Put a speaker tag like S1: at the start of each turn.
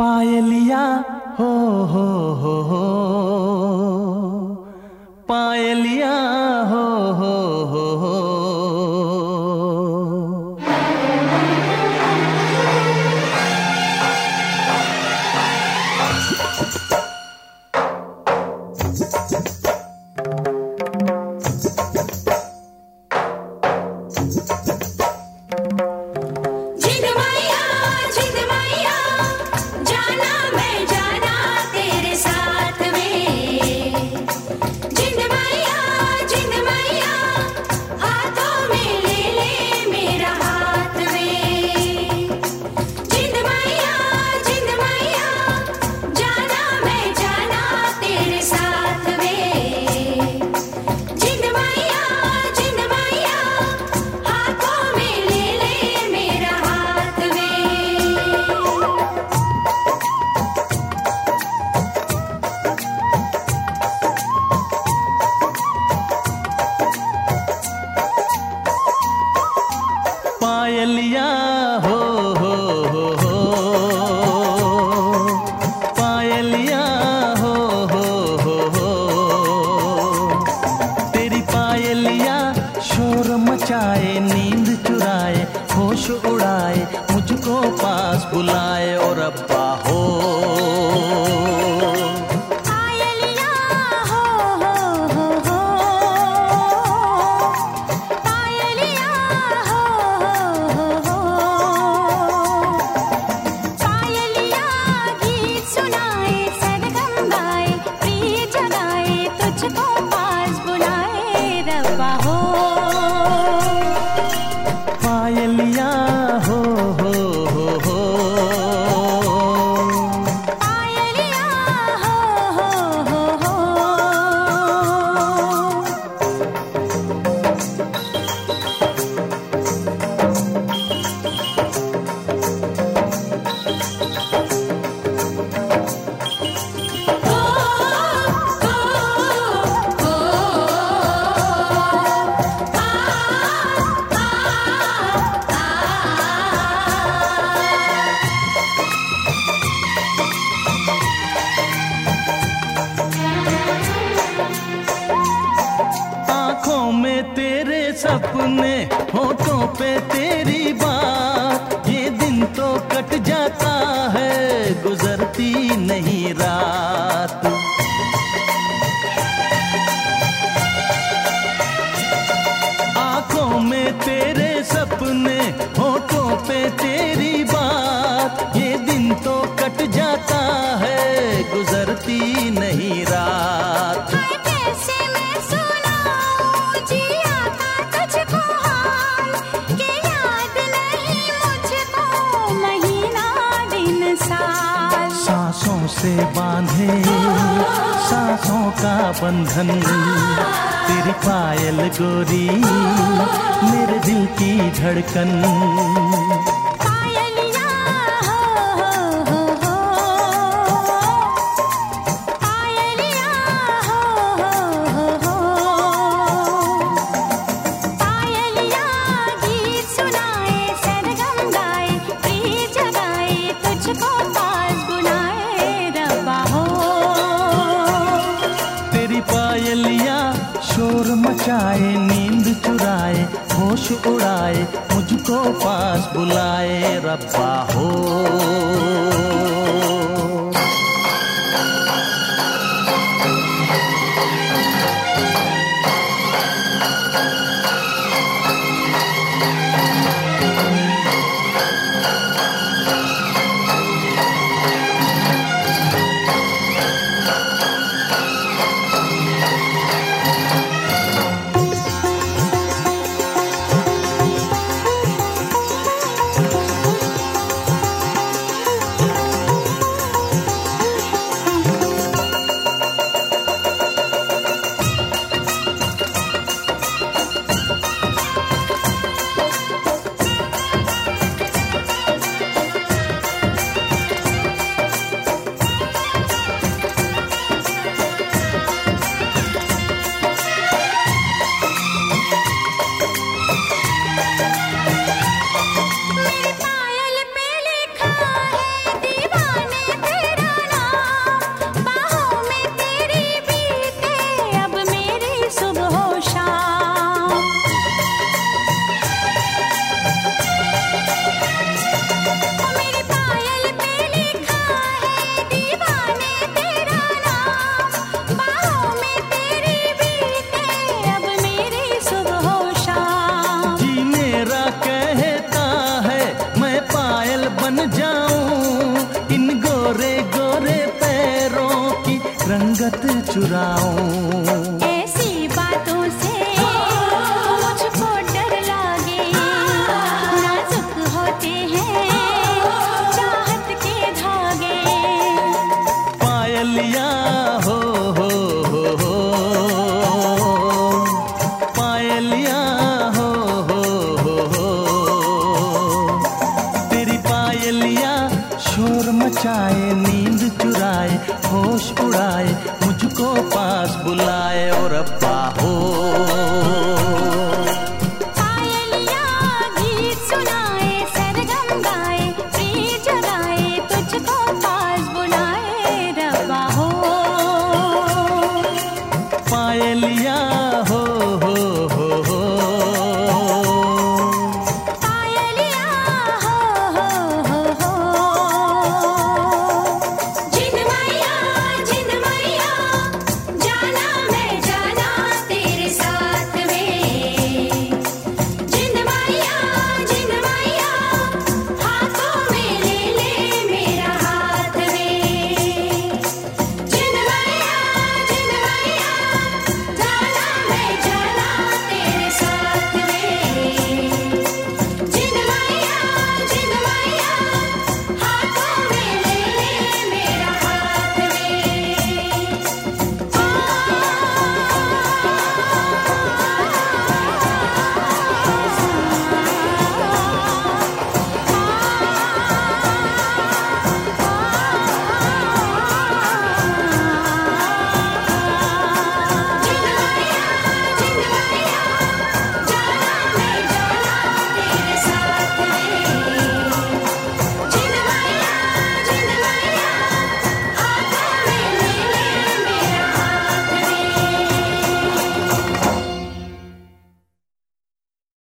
S1: पायलिया हो हो हो पायलिया हो मुझको पास बुलाए और अब्बा हो। पे तेरी से बांधे सांसों का बंधन तेरी पायल गोरी मेरे दिल की धड़कन। होश उड़ाए मुझको पास बुलाए रब्बा हो।